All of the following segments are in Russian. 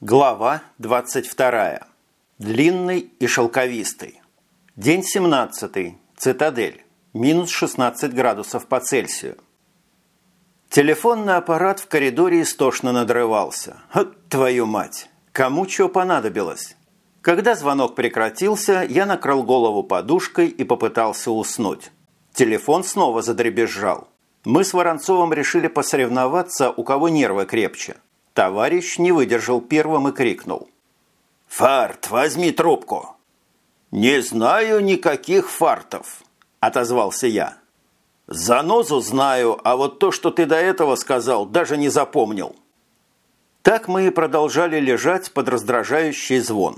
Глава 22. Длинный и шелковистый. День 17. Цитадель. Минус 16 градусов по Цельсию. Телефонный аппарат в коридоре истошно надрывался. Твою мать! Кому что понадобилось? Когда звонок прекратился, я накрыл голову подушкой и попытался уснуть. Телефон снова задребезжал. Мы с Воронцовым решили посоревноваться, у кого нервы крепче. Товарищ не выдержал первым и крикнул. «Фарт, возьми трубку!» «Не знаю никаких фартов», – отозвался я. «Занозу знаю, а вот то, что ты до этого сказал, даже не запомнил». Так мы и продолжали лежать под раздражающий звон.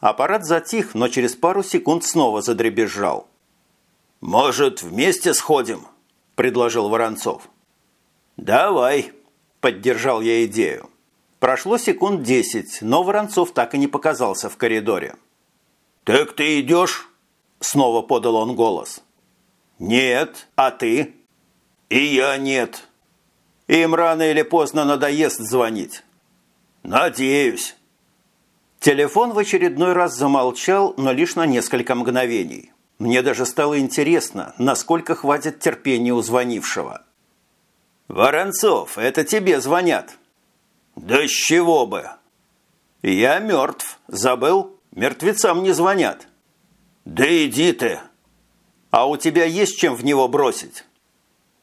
Аппарат затих, но через пару секунд снова задребезжал. «Может, вместе сходим?» – предложил Воронцов. «Давай», – поддержал я идею. Прошло секунд десять, но Воронцов так и не показался в коридоре. «Так ты идешь?» – снова подал он голос. «Нет, а ты?» «И я нет». «Им рано или поздно надоест звонить». «Надеюсь». Телефон в очередной раз замолчал, но лишь на несколько мгновений. Мне даже стало интересно, насколько хватит терпения у звонившего. «Воронцов, это тебе звонят». «Да с чего бы?» «Я мертв. Забыл? Мертвецам не звонят». «Да иди ты!» «А у тебя есть чем в него бросить?»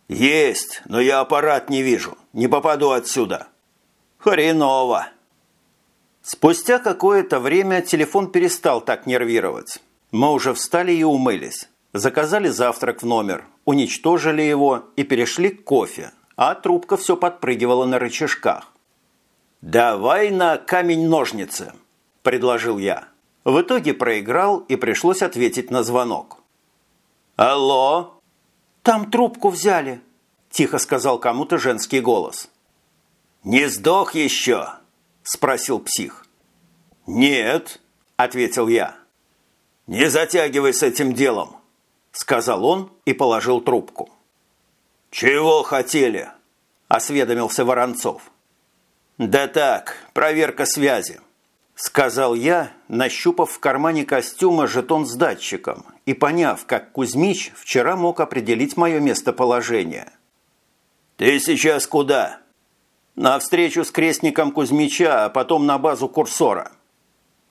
«Есть, но я аппарат не вижу. Не попаду отсюда». «Хреново!» Спустя какое-то время телефон перестал так нервировать. Мы уже встали и умылись. Заказали завтрак в номер, уничтожили его и перешли к кофе, а трубка все подпрыгивала на рычажках. «Давай на камень-ножницы», – предложил я. В итоге проиграл и пришлось ответить на звонок. «Алло?» «Там трубку взяли», – тихо сказал кому-то женский голос. «Не сдох еще?» – спросил псих. «Нет», – ответил я. «Не затягивай с этим делом», – сказал он и положил трубку. «Чего хотели?» – осведомился Воронцов. «Да так, проверка связи», – сказал я, нащупав в кармане костюма жетон с датчиком и поняв, как Кузьмич вчера мог определить мое местоположение. «Ты сейчас куда?» «На встречу с крестником Кузьмича, а потом на базу курсора».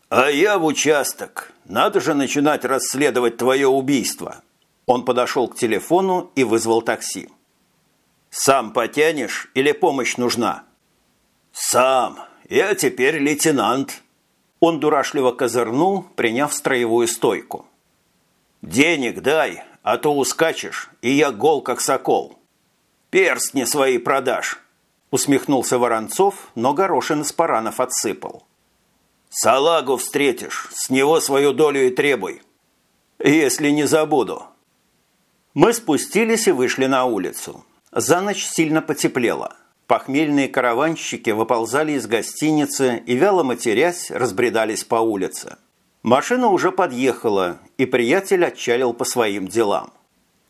«А я в участок. Надо же начинать расследовать твое убийство». Он подошел к телефону и вызвал такси. «Сам потянешь или помощь нужна?» «Сам. Я теперь лейтенант». Он дурашливо козырнул, приняв строевую стойку. «Денег дай, а то ускачешь, и я гол, как сокол». «Перстни свои продашь», – усмехнулся Воронцов, но горошин из паранов отсыпал. «Салагу встретишь, с него свою долю и требуй». «Если не забуду». Мы спустились и вышли на улицу. За ночь сильно потеплело – Похмельные караванщики выползали из гостиницы и, вяло матерясь, разбредались по улице. Машина уже подъехала, и приятель отчалил по своим делам.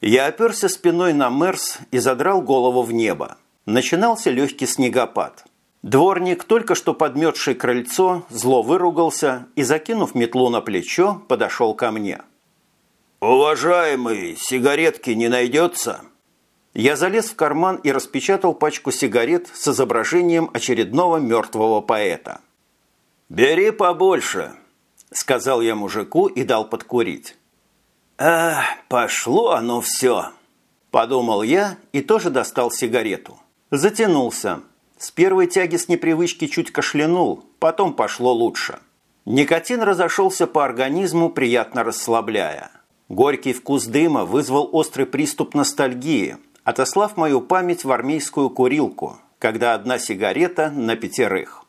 Я оперся спиной на Мерс и задрал голову в небо. Начинался легкий снегопад. Дворник, только что подметший крыльцо, зло выругался и, закинув метлу на плечо, подошел ко мне. «Уважаемый, сигаретки не найдется?» Я залез в карман и распечатал пачку сигарет с изображением очередного мертвого поэта. «Бери побольше», – сказал я мужику и дал подкурить. «Ах, пошло оно все», – подумал я и тоже достал сигарету. Затянулся. С первой тяги с непривычки чуть кашлянул, потом пошло лучше. Никотин разошелся по организму, приятно расслабляя. Горький вкус дыма вызвал острый приступ ностальгии – отослав мою память в армейскую курилку, когда одна сигарета на пятерых.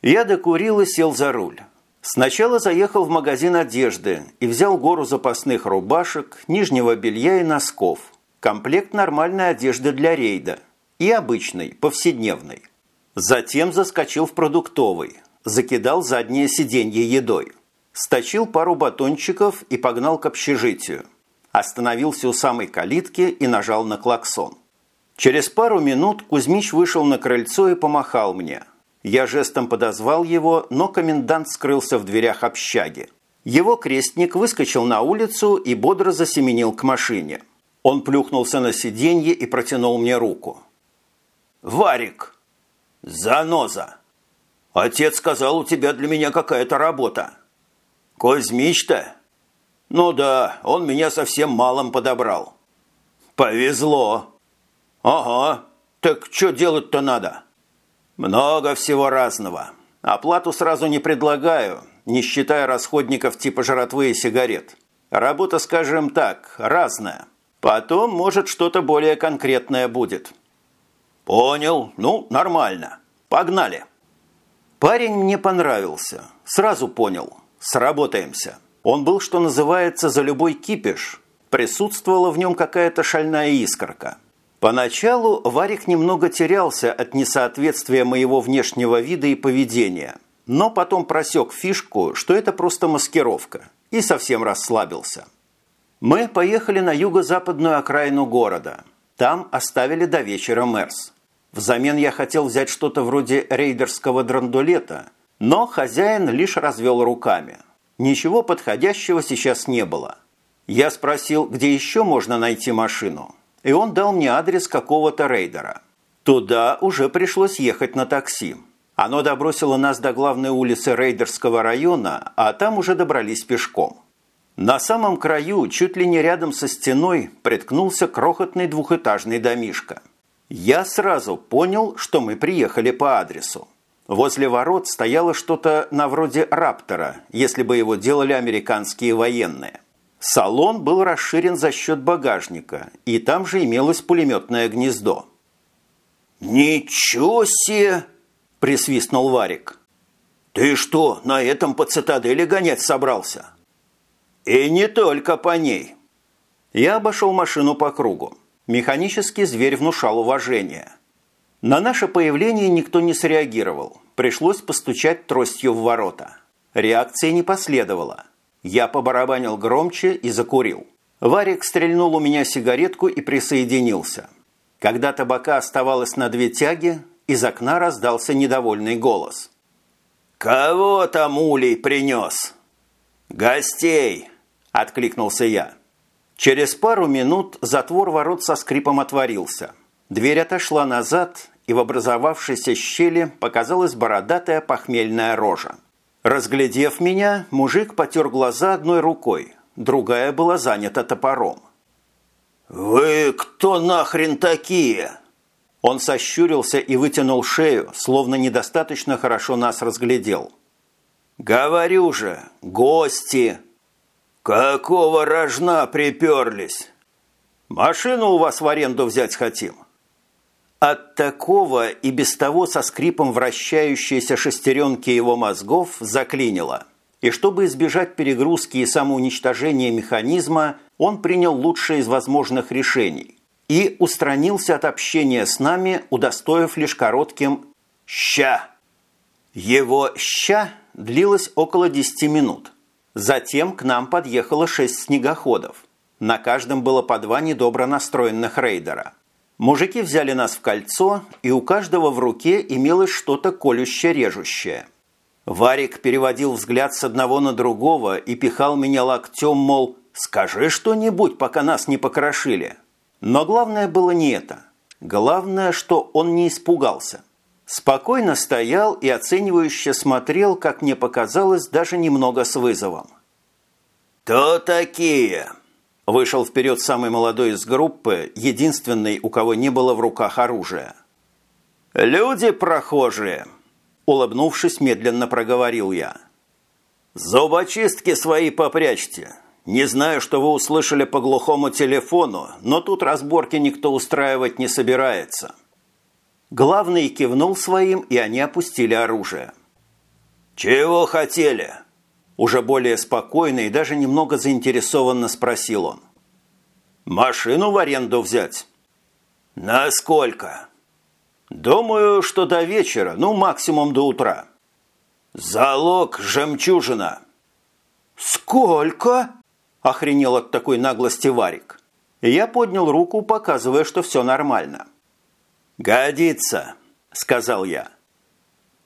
Я докурил и сел за руль. Сначала заехал в магазин одежды и взял гору запасных рубашек, нижнего белья и носков, комплект нормальной одежды для рейда и обычной, повседневной. Затем заскочил в продуктовый, закидал заднее сиденье едой, сточил пару батончиков и погнал к общежитию остановился у самой калитки и нажал на клаксон. Через пару минут Кузьмич вышел на крыльцо и помахал мне. Я жестом подозвал его, но комендант скрылся в дверях общаги. Его крестник выскочил на улицу и бодро засеменил к машине. Он плюхнулся на сиденье и протянул мне руку. «Варик!» «Заноза!» «Отец сказал, у тебя для меня какая-то работа». «Кузьмич-то?» «Ну да, он меня совсем малым подобрал». «Повезло». «Ага, так что делать-то надо?» «Много всего разного. Оплату сразу не предлагаю, не считая расходников типа жратвы и сигарет. Работа, скажем так, разная. Потом, может, что-то более конкретное будет». «Понял. Ну, нормально. Погнали». Парень мне понравился. Сразу понял. Сработаемся. Он был, что называется, за любой кипиш. Присутствовала в нем какая-то шальная искорка. Поначалу Варик немного терялся от несоответствия моего внешнего вида и поведения, но потом просек фишку, что это просто маскировка, и совсем расслабился. Мы поехали на юго-западную окраину города. Там оставили до вечера Мерс. Взамен я хотел взять что-то вроде рейдерского драндулета, но хозяин лишь развел руками. Ничего подходящего сейчас не было. Я спросил, где еще можно найти машину – и он дал мне адрес какого-то рейдера. Туда уже пришлось ехать на такси. Оно добросило нас до главной улицы рейдерского района, а там уже добрались пешком. На самом краю, чуть ли не рядом со стеной, приткнулся крохотный двухэтажный домишко. Я сразу понял, что мы приехали по адресу. Возле ворот стояло что-то на вроде «Раптора», если бы его делали американские военные. Салон был расширен за счет багажника, и там же имелось пулеметное гнездо. «Ничего себе!» – присвистнул Варик. «Ты что, на этом по цитадели гонять собрался?» «И не только по ней». Я обошел машину по кругу. Механический зверь внушал уважение. На наше появление никто не среагировал. Пришлось постучать тростью в ворота. Реакции не последовало – я побарабанил громче и закурил. Варик стрельнул у меня сигаретку и присоединился. Когда табака оставалось на две тяги, из окна раздался недовольный голос. «Кого там улей принес?» «Гостей!» – откликнулся я. Через пару минут затвор ворот со скрипом отворился. Дверь отошла назад, и в образовавшейся щели показалась бородатая похмельная рожа. Разглядев меня, мужик потер глаза одной рукой, другая была занята топором. «Вы кто нахрен такие?» Он сощурился и вытянул шею, словно недостаточно хорошо нас разглядел. «Говорю же, гости!» «Какого рожна приперлись?» «Машину у вас в аренду взять хотим». От такого и без того со скрипом вращающейся шестеренки его мозгов заклинило. И чтобы избежать перегрузки и самоуничтожения механизма, он принял лучшее из возможных решений и устранился от общения с нами, удостоив лишь коротким «ща». Его «ща» длилось около 10 минут. Затем к нам подъехало шесть снегоходов. На каждом было по два недобро настроенных рейдера – Мужики взяли нас в кольцо, и у каждого в руке имелось что-то колюще-режущее. Варик переводил взгляд с одного на другого и пихал меня локтем, мол, «Скажи что-нибудь, пока нас не покрошили». Но главное было не это. Главное, что он не испугался. Спокойно стоял и оценивающе смотрел, как мне показалось, даже немного с вызовом. «Кто такие?» Вышел вперед самый молодой из группы, единственный, у кого не было в руках оружия. «Люди прохожие!» Улыбнувшись, медленно проговорил я. «Зубочистки свои попрячьте. Не знаю, что вы услышали по глухому телефону, но тут разборки никто устраивать не собирается». Главный кивнул своим, и они опустили оружие. «Чего хотели?» Уже более спокойно и даже немного заинтересованно спросил он. «Машину в аренду взять?» «Насколько?» «Думаю, что до вечера, ну, максимум до утра». «Залог жемчужина». «Сколько?» – охренел от такой наглости Варик. Я поднял руку, показывая, что все нормально. «Годится», – сказал я.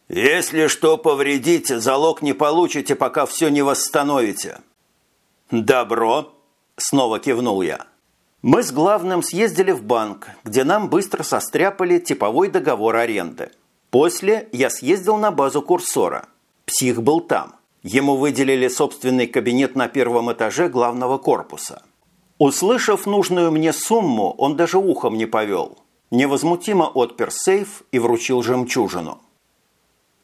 «Если что повредите, залог не получите, пока все не восстановите». «Добро», – снова кивнул я. Мы с главным съездили в банк, где нам быстро состряпали типовой договор аренды. После я съездил на базу курсора. Псих был там. Ему выделили собственный кабинет на первом этаже главного корпуса. Услышав нужную мне сумму, он даже ухом не повел. Невозмутимо отпер сейф и вручил жемчужину.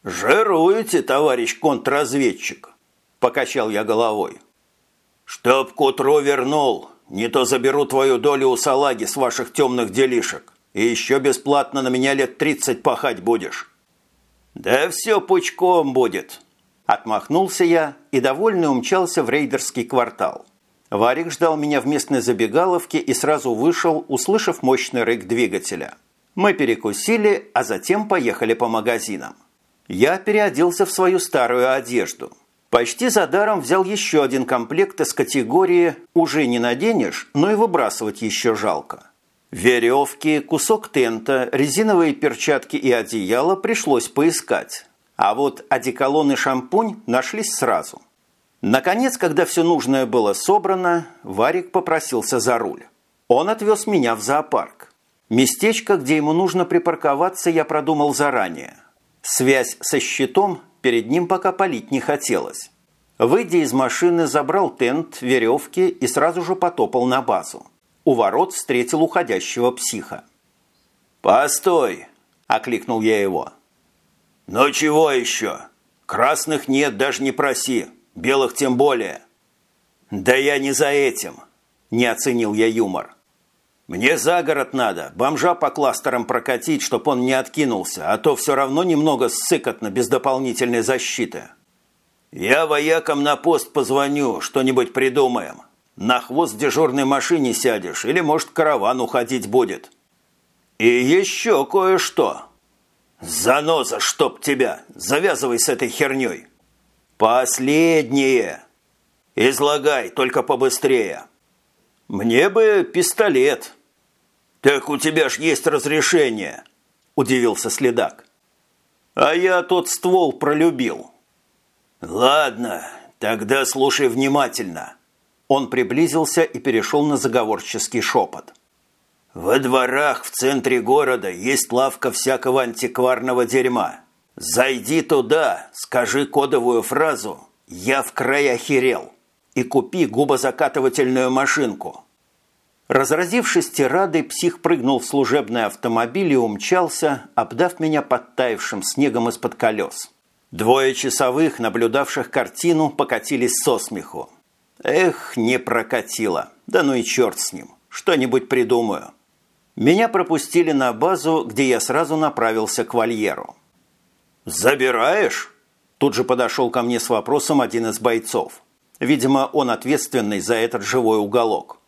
«Жируете, товарищ контрразведчик!» – покачал я головой. «Чтоб к утру вернул, не то заберу твою долю у салаги с ваших темных делишек, и еще бесплатно на меня лет тридцать пахать будешь». «Да все пучком будет!» Отмахнулся я и довольно умчался в рейдерский квартал. Варик ждал меня в местной забегаловке и сразу вышел, услышав мощный рык двигателя. Мы перекусили, а затем поехали по магазинам. Я переоделся в свою старую одежду. Почти за даром взял еще один комплект из категории «уже не наденешь, но и выбрасывать еще жалко». Веревки, кусок тента, резиновые перчатки и одеяло пришлось поискать. А вот одеколон и шампунь нашлись сразу. Наконец, когда все нужное было собрано, Варик попросился за руль. Он отвез меня в зоопарк. Местечко, где ему нужно припарковаться, я продумал заранее. Связь со щитом перед ним пока палить не хотелось. Выйдя из машины, забрал тент, веревки и сразу же потопал на базу. У ворот встретил уходящего психа. «Постой!» – окликнул я его. «Ну чего еще? Красных нет, даже не проси. Белых тем более». «Да я не за этим!» – не оценил я юмор. Мне за город надо, бомжа по кластерам прокатить, чтоб он не откинулся, а то все равно немного ссыкотно без дополнительной защиты. Я воякам на пост позвоню, что-нибудь придумаем. На хвост дежурной машине сядешь, или, может, караван уходить будет. И еще кое-что. Заноза, чтоб тебя! Завязывай с этой херней. Последнее. Излагай, только побыстрее. «Мне бы пистолет». «Так у тебя ж есть разрешение», – удивился следак. «А я тот ствол пролюбил». «Ладно, тогда слушай внимательно». Он приблизился и перешел на заговорческий шепот. «Во дворах в центре города есть лавка всякого антикварного дерьма. Зайди туда, скажи кодовую фразу «Я в край охерел» и купи губозакатывательную машинку. Разразившись тирадой, псих прыгнул в служебный автомобиль и умчался, обдав меня подтаявшим снегом из-под колес. Двое часовых, наблюдавших картину, покатились со смеху. Эх, не прокатило. Да ну и черт с ним. Что-нибудь придумаю. Меня пропустили на базу, где я сразу направился к вольеру. «Забираешь?» Тут же подошел ко мне с вопросом один из бойцов. Видимо, он ответственный за этот живой уголок.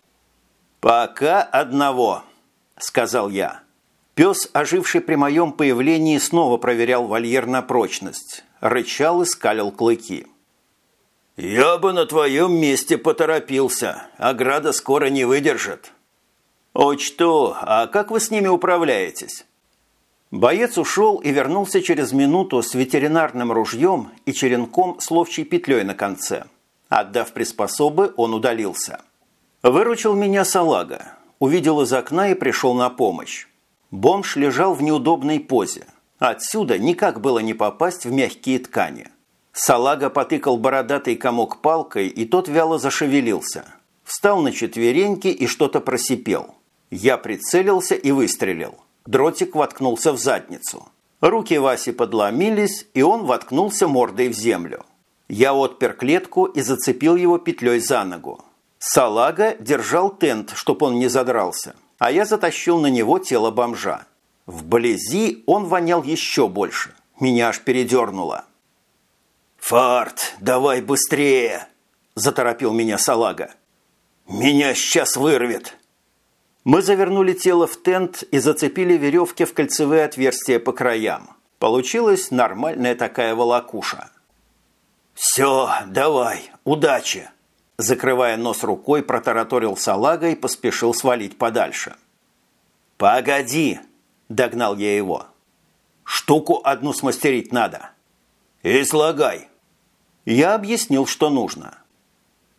«Пока одного», – сказал я. Пес, оживший при моем появлении, снова проверял вольер на прочность. Рычал и скалил клыки. «Я бы на твоем месте поторопился. Ограда скоро не выдержит». «Учту. А как вы с ними управляетесь?» Боец ушел и вернулся через минуту с ветеринарным ружьем и черенком с ловчей петлей на конце. Отдав приспособы, он удалился. Выручил меня салага. Увидел из окна и пришел на помощь. Бомж лежал в неудобной позе. Отсюда никак было не попасть в мягкие ткани. Салага потыкал бородатый комок палкой, и тот вяло зашевелился. Встал на четвереньки и что-то просипел. Я прицелился и выстрелил. Дротик воткнулся в задницу. Руки Васи подломились, и он воткнулся мордой в землю. Я отпер клетку и зацепил его петлей за ногу. Салага держал тент, чтоб он не задрался, а я затащил на него тело бомжа. Вблизи он вонял еще больше. Меня аж передернуло. «Фарт, давай быстрее!» – заторопил меня салага. «Меня сейчас вырвет!» Мы завернули тело в тент и зацепили веревки в кольцевые отверстия по краям. Получилась нормальная такая волокуша. «Все, давай, удачи!» Закрывая нос рукой, протараторил салага и поспешил свалить подальше. «Погоди!» – догнал я его. Штуку одну смастерить надо. Излагай. Я объяснил, что нужно.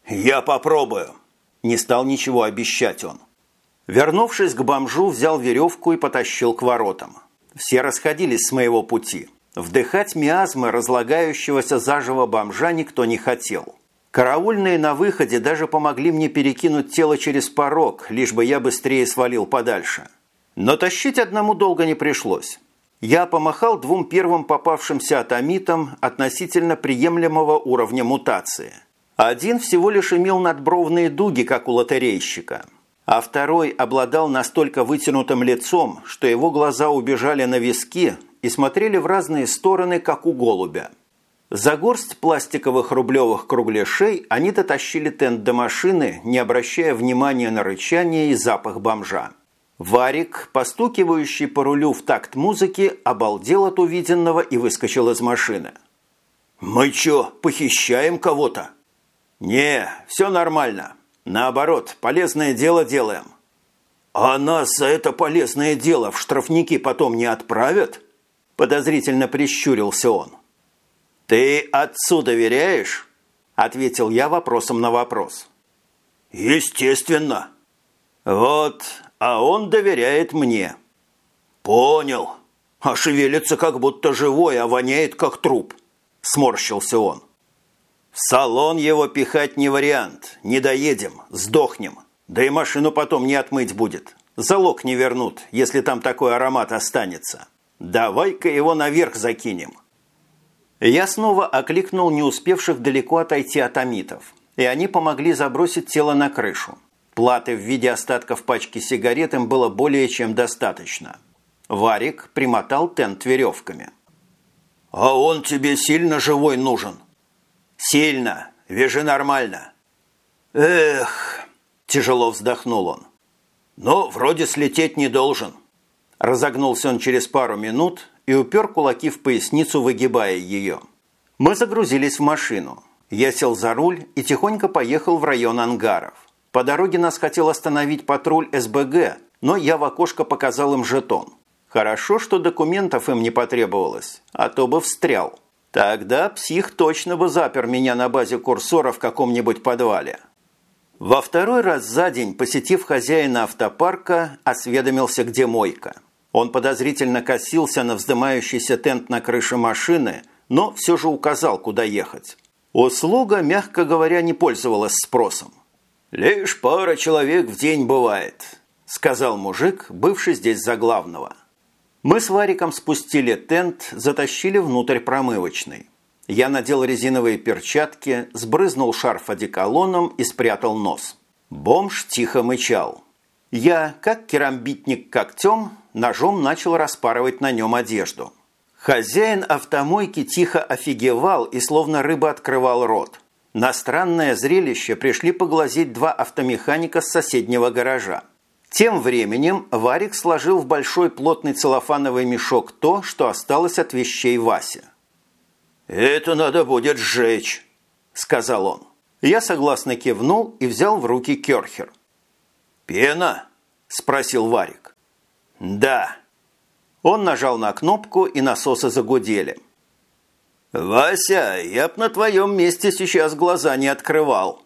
Я попробую. Не стал ничего обещать он. Вернувшись к бомжу, взял веревку и потащил к воротам. Все расходились с моего пути. Вдыхать миазмы разлагающегося заживо бомжа никто не хотел. Караульные на выходе даже помогли мне перекинуть тело через порог, лишь бы я быстрее свалил подальше. Но тащить одному долго не пришлось. Я помахал двум первым попавшимся атомитам относительно приемлемого уровня мутации. Один всего лишь имел надбровные дуги, как у лотерейщика, а второй обладал настолько вытянутым лицом, что его глаза убежали на виски и смотрели в разные стороны, как у голубя. За горсть пластиковых рублевых кругляшей они дотащили тент до машины, не обращая внимания на рычание и запах бомжа. Варик, постукивающий по рулю в такт музыки, обалдел от увиденного и выскочил из машины. «Мы чё, похищаем кого-то?» «Не, все нормально. Наоборот, полезное дело делаем». «А нас за это полезное дело в штрафники потом не отправят?» Подозрительно прищурился он. «Ты отцу доверяешь?» – ответил я вопросом на вопрос. «Естественно». «Вот, а он доверяет мне». «Понял. А шевелится как будто живой, а воняет как труп», – сморщился он. «В салон его пихать не вариант. Не доедем, сдохнем. Да и машину потом не отмыть будет. Залог не вернут, если там такой аромат останется. Давай-ка его наверх закинем». Я снова окликнул не успевших далеко отойти атомитов, и они помогли забросить тело на крышу. Платы в виде остатков пачки сигарет им было более чем достаточно. Варик примотал тент веревками. «А он тебе сильно живой нужен?» «Сильно. Вяжи нормально». «Эх!» – тяжело вздохнул он. «Но вроде слететь не должен». Разогнулся он через пару минут и упер кулаки в поясницу, выгибая ее. Мы загрузились в машину. Я сел за руль и тихонько поехал в район ангаров. По дороге нас хотел остановить патруль СБГ, но я в окошко показал им жетон. Хорошо, что документов им не потребовалось, а то бы встрял. Тогда псих точно бы запер меня на базе курсора в каком-нибудь подвале. Во второй раз за день, посетив хозяина автопарка, осведомился, где мойка. Он подозрительно косился на вздымающийся тент на крыше машины, но все же указал, куда ехать. Услуга, мягко говоря, не пользовалась спросом. «Лишь пара человек в день бывает», – сказал мужик, бывший здесь за главного. Мы с Вариком спустили тент, затащили внутрь промывочной. Я надел резиновые перчатки, сбрызнул шарф одеколоном и спрятал нос. Бомж тихо мычал. Я, как керамбитник когтем, ножом начал распарывать на нем одежду. Хозяин автомойки тихо офигевал и словно рыба открывал рот. На странное зрелище пришли поглазеть два автомеханика с соседнего гаража. Тем временем Варик сложил в большой плотный целлофановый мешок то, что осталось от вещей Васи. «Это надо будет сжечь», – сказал он. Я согласно кивнул и взял в руки керхер. «Пена?» – спросил Варик. «Да». Он нажал на кнопку, и насосы загудели. «Вася, я б на твоем месте сейчас глаза не открывал».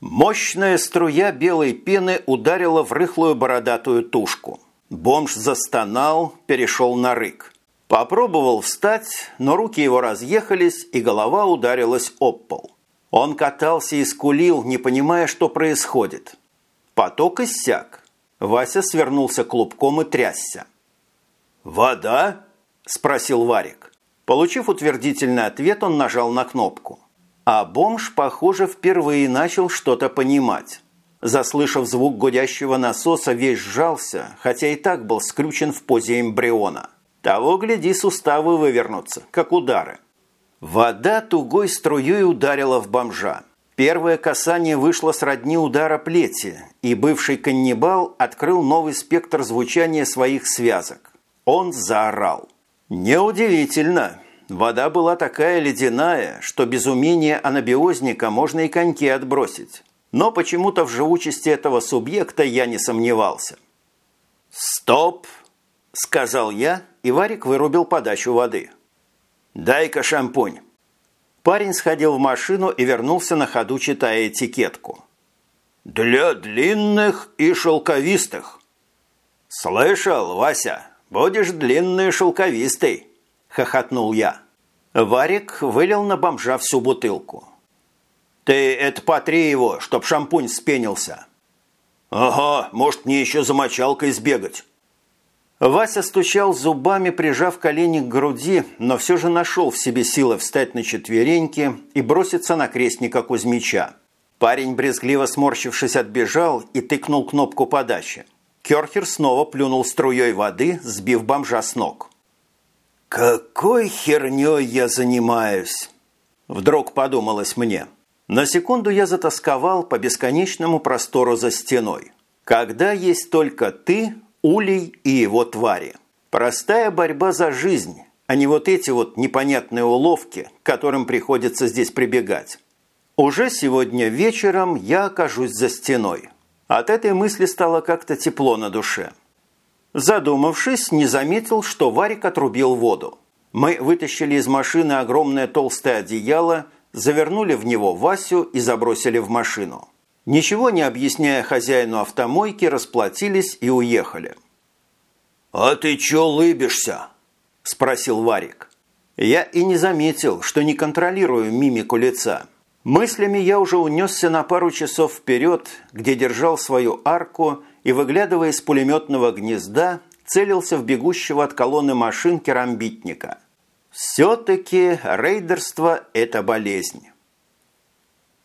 Мощная струя белой пены ударила в рыхлую бородатую тушку. Бомж застонал, перешел на рык. Попробовал встать, но руки его разъехались, и голова ударилась об пол. Он катался и скулил, не понимая, что происходит. Поток иссяк. Вася свернулся клубком и трясся. «Вода?» – спросил Варик. Получив утвердительный ответ, он нажал на кнопку. А бомж, похоже, впервые начал что-то понимать. Заслышав звук гудящего насоса, весь сжался, хотя и так был скрючен в позе эмбриона. Того, гляди, суставы вывернутся, как удары. Вода тугой струей ударила в бомжа. Первое касание вышло сродни удара плети, и бывший каннибал открыл новый спектр звучания своих связок. Он заорал. Неудивительно. Вода была такая ледяная, что без умения анабиозника можно и коньки отбросить. Но почему-то в живучести этого субъекта я не сомневался. «Стоп!» – сказал я и Варик вырубил подачу воды. «Дай-ка шампунь». Парень сходил в машину и вернулся на ходу, читая этикетку. «Для длинных и шелковистых». «Слышал, Вася, будешь длинный и шелковистый», – хохотнул я. Варик вылил на бомжа всю бутылку. «Ты это потри его, чтоб шампунь спенился». «Ага, может, мне еще за мочалкой сбегать». Вася стучал зубами, прижав колени к груди, но все же нашел в себе силы встать на четвереньки и броситься на крестника Кузьмича. Парень, брезгливо сморщившись, отбежал и тыкнул кнопку подачи. Керхер снова плюнул струей воды, сбив бомжа с ног. «Какой херней я занимаюсь?» Вдруг подумалось мне. На секунду я затасковал по бесконечному простору за стеной. Когда есть только ты, Улей и его твари. Простая борьба за жизнь, а не вот эти вот непонятные уловки, к которым приходится здесь прибегать. Уже сегодня вечером я окажусь за стеной. От этой мысли стало как-то тепло на душе. Задумавшись, не заметил, что Варик отрубил воду. Мы вытащили из машины огромное толстое одеяло, завернули в него Васю и забросили в машину. Ничего не объясняя хозяину автомойки, расплатились и уехали. «А ты чё лыбишься?» – спросил Варик. Я и не заметил, что не контролирую мимику лица. Мыслями я уже унесся на пару часов вперед, где держал свою арку и, выглядывая из пулеметного гнезда, целился в бегущего от колонны машин керамбитника. Все-таки рейдерство – это болезнь.